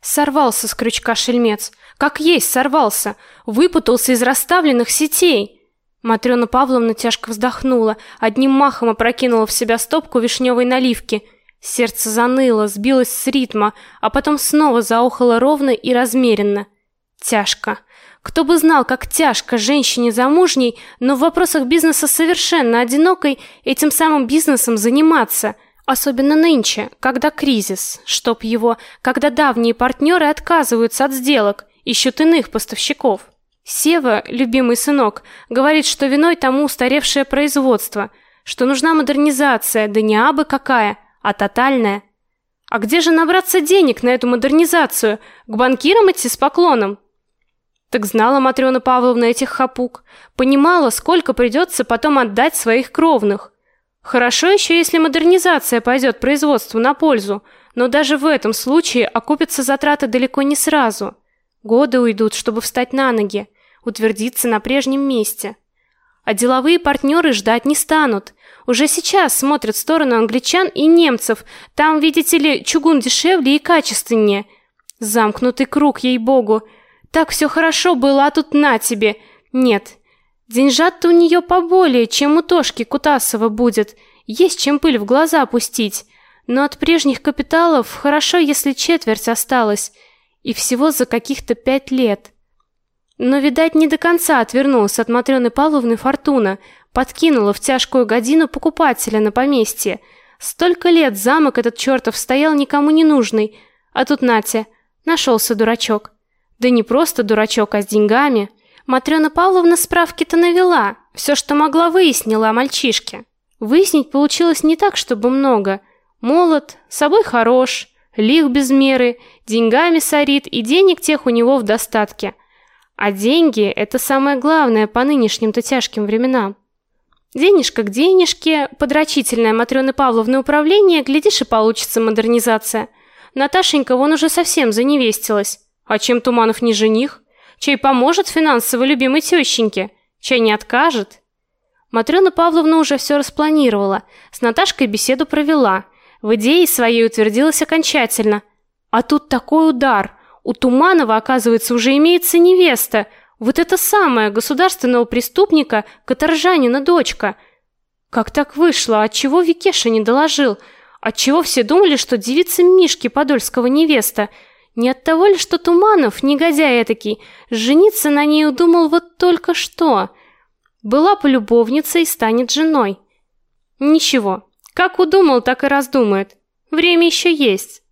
Сорвался с крючка шельмец. Как есть сорвался. Выпутался из расставленных сетей. Матрёна Павловна тяжко вздохнула, одним махом опрокинула в себя стопку вишневой наливки. Сердце заныло, сбилось с ритма, а потом снова заохало ровно и размеренно. Тяжко. Кто бы знал, как тяжко женщине замужней, но в вопросах бизнеса совершенно одинокой этим самым бизнесом заниматься – Особенно нынче, когда кризис, чтоб его, когда давние партнеры отказываются от сделок, ищут иных поставщиков. Сева, любимый сынок, говорит, что виной тому устаревшее производство, что нужна модернизация, да не абы какая, а тотальная. А где же набраться денег на эту модернизацию? К банкирам идти с поклоном? Так знала Матрёна Павловна этих хапук, понимала, сколько придется потом отдать своих кровных. Хорошо еще, если модернизация пойдет производству на пользу, но даже в этом случае окупятся затраты далеко не сразу. Годы уйдут, чтобы встать на ноги, утвердиться на прежнем месте. А деловые партнеры ждать не станут. Уже сейчас смотрят в сторону англичан и немцев. Там, видите ли, чугун дешевле и качественнее. Замкнутый круг, ей-богу. Так все хорошо было, а тут на тебе. Нет, Деньжат-то у нее поболее, чем у Тошки Кутасова будет. Есть чем пыль в глаза пустить. Но от прежних капиталов хорошо, если четверть осталась. И всего за каких-то пять лет. Но, видать, не до конца отвернулась от Матрёны Павловны Фортуна. Подкинула в тяжкую годину покупателя на поместье. Столько лет замок этот чертов стоял никому не нужный. А тут Натя, нашелся дурачок. Да не просто дурачок, а с деньгами. Матрёна Павловна справки-то навела, все, что могла, выяснила о мальчишке. Выяснить получилось не так, чтобы много. Молод, собой хорош, лих без меры, деньгами сорит, и денег тех у него в достатке. А деньги – это самое главное по нынешним-то тяжким временам. Денежка к денежке, подрочительное Матрёны Павловны управление, глядишь и получится модернизация. Наташенька вон уже совсем заневестилась. А чем Туманов не жених? Чей поможет финансово любимой тещеньке, чей не откажет. Матрёна Павловна уже все распланировала, с Наташкой беседу провела, в идее своей утвердилась окончательно. А тут такой удар. У Туманова, оказывается, уже имеется невеста. Вот это самая государственного преступника, каторжанина дочка. Как так вышло? Отчего Викеша не доложил? Отчего все думали, что девица Мишки Подольского невеста – не от того ли, что Туманов, негодяй этакий, жениться на ней удумал вот только что. Была полюбовницей и станет женой. Ничего, как удумал, так и раздумает. Время еще есть.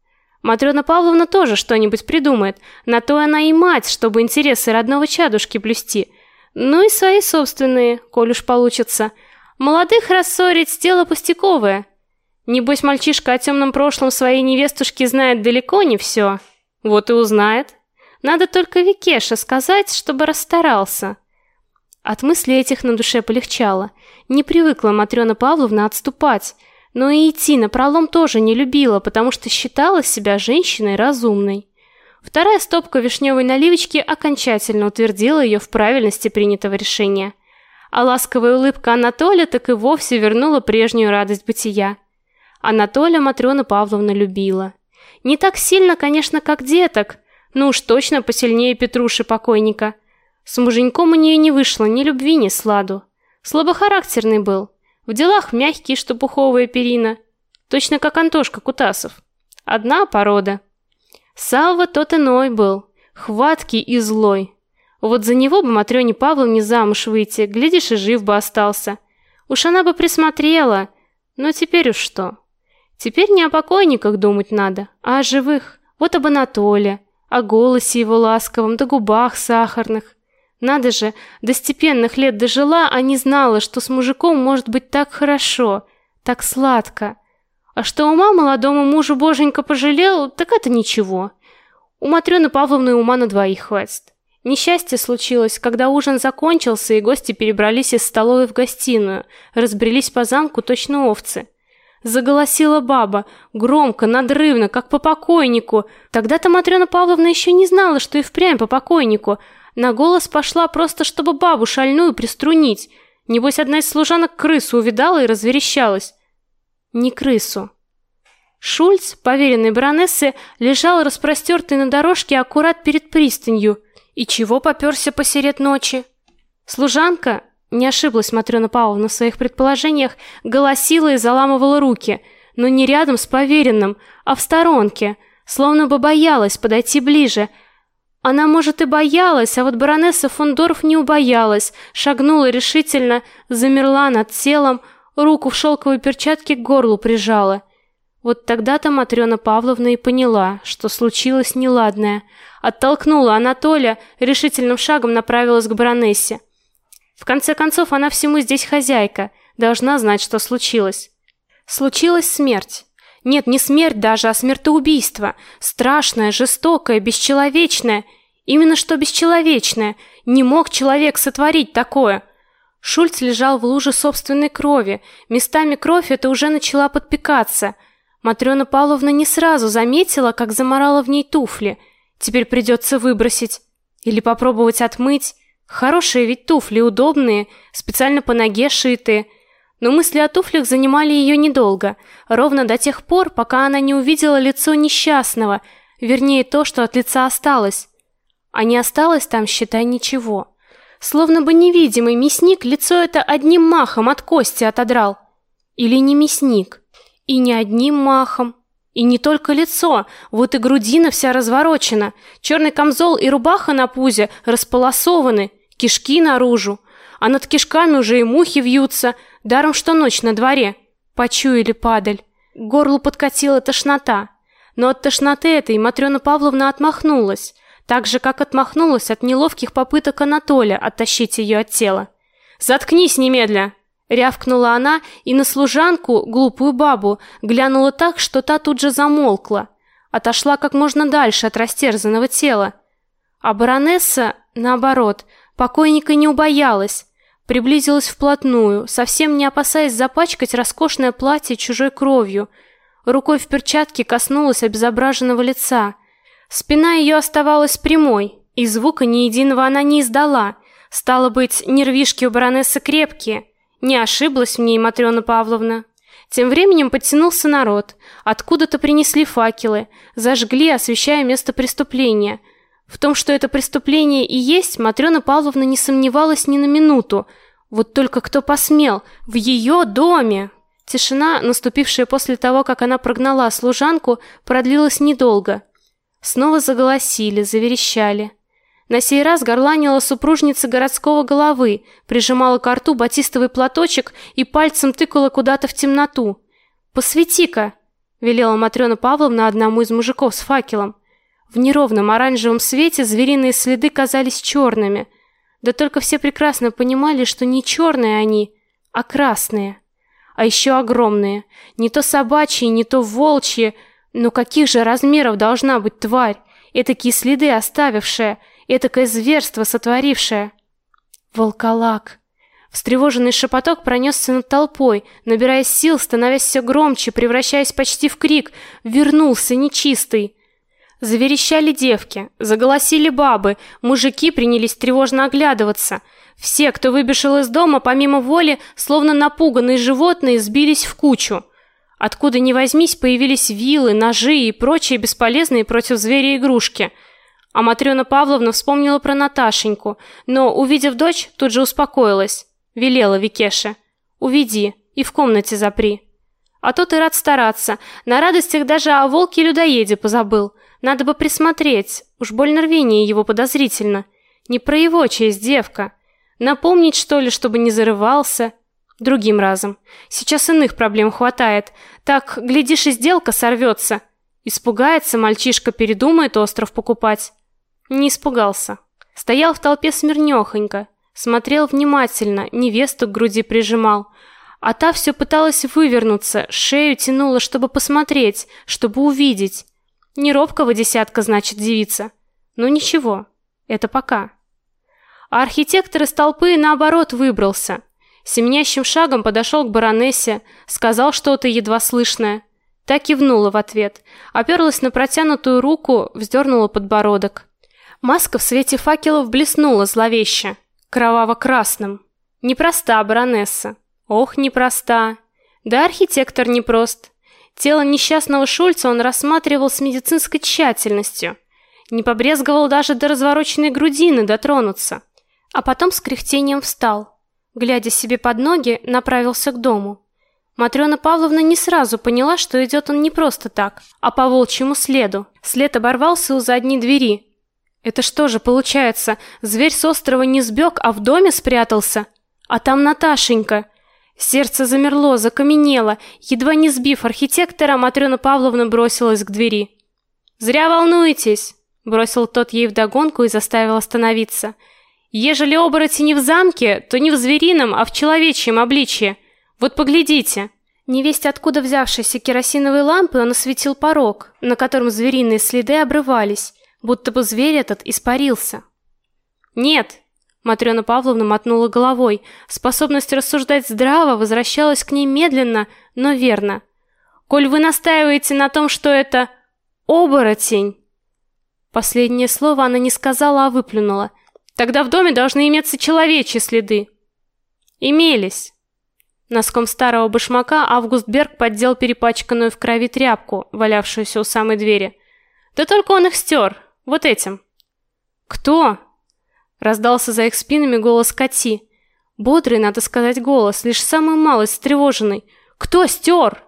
Матрёна Павловна тоже что-нибудь придумает. На то она и мать, чтобы интересы родного чадушки блюсти. Ну и свои собственные, коль уж получится. Молодых рассорить – дело пустяковое. Небось, мальчишка о темном прошлом своей невестушки знает далеко не все. Вот и узнает. Надо только Викеша сказать, чтобы расстарался. От мысли этих на душе полегчало. Не привыкла Матрёна Павловна отступать, но и идти на пролом тоже не любила, потому что считала себя женщиной разумной. Вторая стопка вишневой наливочки окончательно утвердила ее в правильности принятого решения. А ласковая улыбка Анатолия так и вовсе вернула прежнюю радость бытия. Анатолия Матрёна Павловна любила. Не так сильно, конечно, как деток, но уж точно посильнее Петруши покойника. С муженьком у нее не вышло ни любви, ни сладу. Слабохарактерный был. В делах мягкий, что пуховая перина. Точно как Антошка Кутасов. Одна порода. Салва тот иной был. Хваткий и злой. Вот за него бы Матрёне Павловне замуж выйти, глядишь, и жив бы остался. Уж она бы присмотрела. Но теперь уж что? Теперь не о покойниках думать надо, а о живых. Вот об Анатоле, о голосе его ласковом, да губах сахарных. Надо же, до степенных лет дожила, а не знала, что с мужиком может быть так хорошо, так сладко. А что ума молодому мужу боженька пожалел, так это ничего. У Матрёны Павловны ума на двоих хватит. Несчастье случилось, когда ужин закончился, и гости перебрались из столовой в гостиную, разбрелись по замку точно овцы. Заголосила баба, громко, надрывно, как по покойнику. Тогда-то Матрёна Павловна еще не знала, что и впрямь по покойнику. На голос пошла просто, чтобы бабу шальную приструнить. Небось, одна из служанок крысу увидала и разверещалась. Не крысу. Шульц, поверенный баронессы, лежал распростертый на дорожке аккурат перед пристанью. И чего попёрся посеред ночи? Служанка, не ошиблась Матрёна Павловна в своих предположениях, голосила и заламывала руки, но не рядом с поверенным, а в сторонке, словно бы боялась подойти ближе. Она, может, и боялась, а вот баронесса фон Дорф не убоялась, шагнула решительно, замерла над телом, руку в шелковой перчатке к горлу прижала. Вот тогда-то Матрёна Павловна и поняла, что случилось неладное. Оттолкнула Анатолия, решительным шагом направилась к баронессе. В конце концов, она всему здесь хозяйка, должна знать, что случилось. Случилась смерть. Нет, не смерть даже, а смертоубийство. Страшное, жестокое, бесчеловечное. Именно что бесчеловечное. Не мог человек сотворить такое. Шульц лежал в луже собственной крови. Местами кровь эта уже начала подпекаться – Матрёна Павловна не сразу заметила, как заморала в ней туфли. Теперь придется выбросить или попробовать отмыть. Хорошие ведь туфли, удобные, специально по ноге шитые. Но мысли о туфлях занимали её недолго, ровно до тех пор, пока она не увидела лицо несчастного, вернее то, что от лица осталось. А не осталось там, считай, ничего. Словно бы невидимый мясник лицо это одним махом от кости отодрал. Или не мясник. И не одним махом. И не только лицо, вот и грудина вся разворочена, черный камзол и рубаха на пузе располосованы, кишки наружу, а над кишками уже и мухи вьются, даром что ночь на дворе. Почуяли падаль. К горлу подкатила тошнота. Но от тошноты этой Матрёна Павловна отмахнулась, так же, как отмахнулась от неловких попыток Анатолия оттащить ее от тела. «Заткнись немедля!» Рявкнула она и на служанку, глупую бабу, глянула так, что та тут же замолкла, отошла как можно дальше от растерзанного тела. А баронесса, наоборот, покойника не убоялась, приблизилась вплотную, совсем не опасаясь запачкать роскошное платье чужой кровью. Рукой в перчатке коснулась обезображенного лица. Спина ее оставалась прямой, и звука ни единого она не издала. Стало быть, нервишки у баронессы крепкие. Не ошиблась в ней Матрёна Павловна. Тем временем подтянулся народ. Откуда-то принесли факелы, зажгли, освещая место преступления. В том, что это преступление и есть, Матрёна Павловна не сомневалась ни на минуту. Вот только кто посмел в её доме? Тишина, наступившая после того, как она прогнала служанку, продлилась недолго. Снова заголосили, заверещали. На сей раз горланила супружница городского головы, прижимала к рту батистовый платочек и пальцем тыкала куда-то в темноту. «Посвети-ка!» — велела Матрёна Павловна одному из мужиков с факелом. В неровном оранжевом свете звериные следы казались черными. Да только все прекрасно понимали, что не черные они, а красные. А еще огромные. Не то собачьи, не то волчьи. Но каких же размеров должна быть тварь, этакие следы оставившая — этакое зверство сотворившее. Волколак. Встревоженный шепоток пронесся над толпой, набирая сил, становясь все громче, превращаясь почти в крик. Вернулся нечистый. Заверещали девки, заголосили бабы, мужики принялись тревожно оглядываться. Все, кто выбежал из дома, помимо воли, словно напуганные животные, сбились в кучу. Откуда ни возьмись, появились вилы, ножи и прочие бесполезные против зверя игрушки – а Матрёна Павловна вспомнила про Наташеньку, но, увидев дочь, тут же успокоилась. Велела Викеше: "Уведи и в комнате запри". А тот и рад стараться. На радостях даже о волке-людоеде позабыл. Надо бы присмотреть. Уж больно рвение его подозрительно. Не про его честь, девка. Напомнить, что ли, чтобы не зарывался. Другим разом. Сейчас иных проблем хватает. Так, глядишь, и сделка сорвется. Испугается мальчишка, передумает остров покупать. Не испугался. Стоял в толпе смирнёхонько, смотрел внимательно, невесту к груди прижимал. А та все пыталась вывернуться, шею тянула, чтобы посмотреть, чтобы увидеть. Не робкого десятка, значит, девица. Ну ничего, это пока. А архитектор из толпы наоборот выбрался. Семенящим шагом подошел к баронессе, сказал что-то едва слышное. Так кивнула в ответ, оперлась на протянутую руку, вздернула подбородок. Маска в свете факелов блеснула зловеще, кроваво-красным. Непроста баронесса. Ох, непроста. Да архитектор непрост. Тело несчастного Шульца он рассматривал с медицинской тщательностью. Не побрезговал даже до развороченной грудины дотронуться. А потом с кряхтением встал. Глядя себе под ноги, направился к дому. Матрёна Павловна не сразу поняла, что идет он не просто так, а по волчьему следу. След оборвался у задней двери. Это что же получается, зверь с острова не сбег, а в доме спрятался? А там Наташенька. Сердце замерло, закаменело. Едва не сбив архитектора, Матрёна Павловна бросилась к двери. «Зря волнуетесь!» – бросил тот ей вдогонку и заставил остановиться. «Ежели оборотень не в замке, то не в зверином, а в человечьем обличье. Вот поглядите!» Невесть откуда взявшейся керосиновой лампой он осветил порог, на котором звериные следы обрывались, будто бы зверь этот испарился. «Нет!» Матрёна Павловна мотнула головой. Способность рассуждать здраво возвращалась к ней медленно, но верно. «Коль вы настаиваете на том, что это оборотень...» Последнее слово она не сказала, а выплюнула. «Тогда в доме должны иметься человечьи следы». «Имелись». Носком старого башмака Август Берг поддел перепачканную в крови тряпку, валявшуюся у самой двери. Да только он их стер. Вот этим. Кто? Раздался за их спинами голос Кати. Бодрый, надо сказать, голос, лишь самый малый, встревоженный. Кто стер?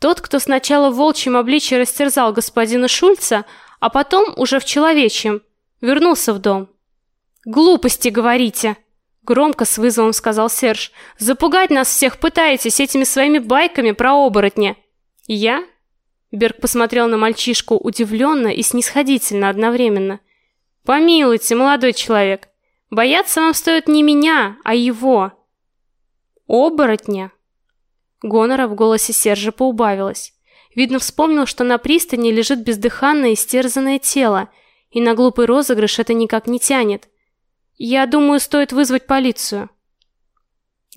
Тот, кто сначала в волчьем обличье растерзал господина Шульца, а потом уже в человечьем вернулся в дом. Глупости говорите, громко с вызовом сказал Серж. Запугать нас всех пытаетесь этими своими байками про оборотня. Я? Берг посмотрел на мальчишку удивленно и снисходительно одновременно. Помилуйте, молодой человек. Бояться вам стоит не меня, а его. Оборотня. Гонора в голосе Сержа поубавилось. Видно, вспомнил, что на пристани лежит бездыханное истерзанное тело, и на глупый розыгрыш это никак не тянет. Я думаю, стоит вызвать полицию.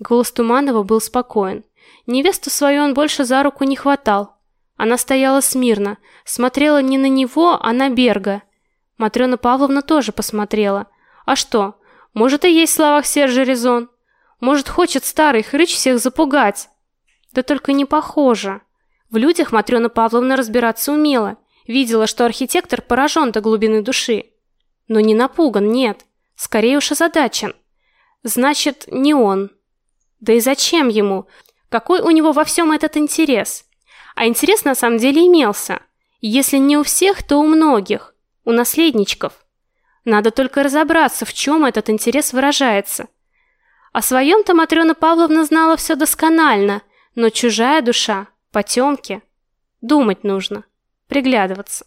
Голос Туманова был спокоен. Невесту свою он больше за руку не хватал. Она стояла смирно, смотрела не на него, а на Берга. Матрёна Павловна тоже посмотрела. А что? Может и есть в словах Сержа резон. Может, хочет старый хрыч всех запугать. Да только не похоже. В людях Матрёна Павловна разбираться умела. Видела, что архитектор поражен до глубины души. Но не напуган, нет. Скорее уж озадачен. Значит, не он. Да и зачем ему? Какой у него во всем этот интерес? А интерес на самом деле имелся. Если не у всех, то у многих. У наследничков. Надо только разобраться, в чем этот интерес выражается. О своем-то Матрёна Павловна знала все досконально, но чужая душа, потемки. Думать нужно, приглядываться.